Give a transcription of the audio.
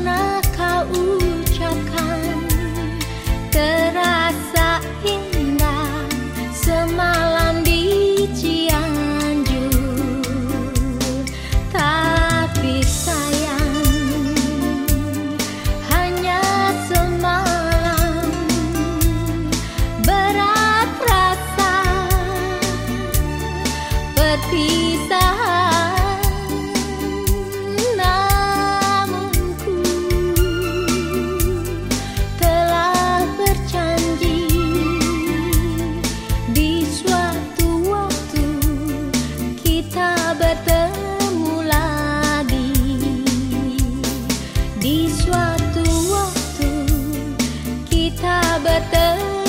pernah ucapkan Terasa indah semalam di Cianjur. Tapi sayang hanya semalam. Berat rasa berpisah suatu waktu kita bertemu.